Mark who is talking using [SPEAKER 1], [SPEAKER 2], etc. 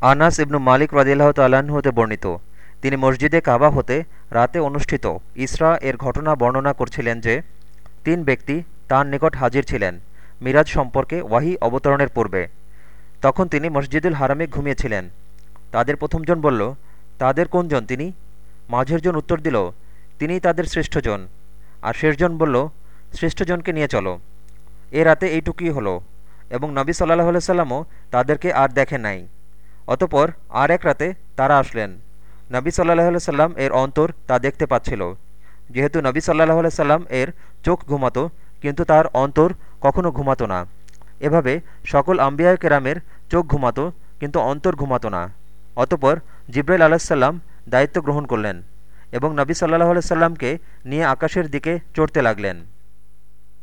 [SPEAKER 1] আনাস ইবনু মালিক রদিল্লাহ তাল্লাহ্ন হতে বর্ণিত। তিনি মসজিদে কাবা হতে রাতে অনুষ্ঠিত ইসরা এর ঘটনা বর্ণনা করছিলেন যে, তিন ব্যক্তি তার নিকট হাজির ছিলেন মিরাজ সম্পর্কে ওয়াহি অবতরণের পূর্বে। তখন তিনি মসজিদুল হারামে ঘুমিয়েছিলেন। তাদের প্রথমজন বলল, তাদের কোনজন তিনি? মাঝের জন উত্তর দিল তিনিই তাদের শ্রেষ্ঠজন। আর শেষজন বলল, শ্রেষ্ঠজনকে নিয়ে চলো। এ রাতে এইটুকুই হলো। এবং নবী সাল্লাহ সাল্লামও তাদেরকে আর দেখেন নাই। অতপর আর এক রাতে তারা আসলেন। নবী সাল্লাহ সাল্লাম এর অন্তর তা দেখতে পাচ্ছিল। যেহেতু নবী সাল্লাহ সাল্লাম এর চোখ ঘুমাতো, কিন্তু তার অন্তর কখনো ঘুমাতো না। এভাবে সকল আম্বিয়া কেরামের চোখ ঘুমাতো, কিন্তু অন্তর ঘুমাতো না। অতপর জিব্রাইল আলাহিসাল্লাম দায়িত্ব গ্রহণ করলেন এবং নবী সাল্লাহ সাল্লামকে নিয়ে আকাশের দিকে চড়তে লাগলেন।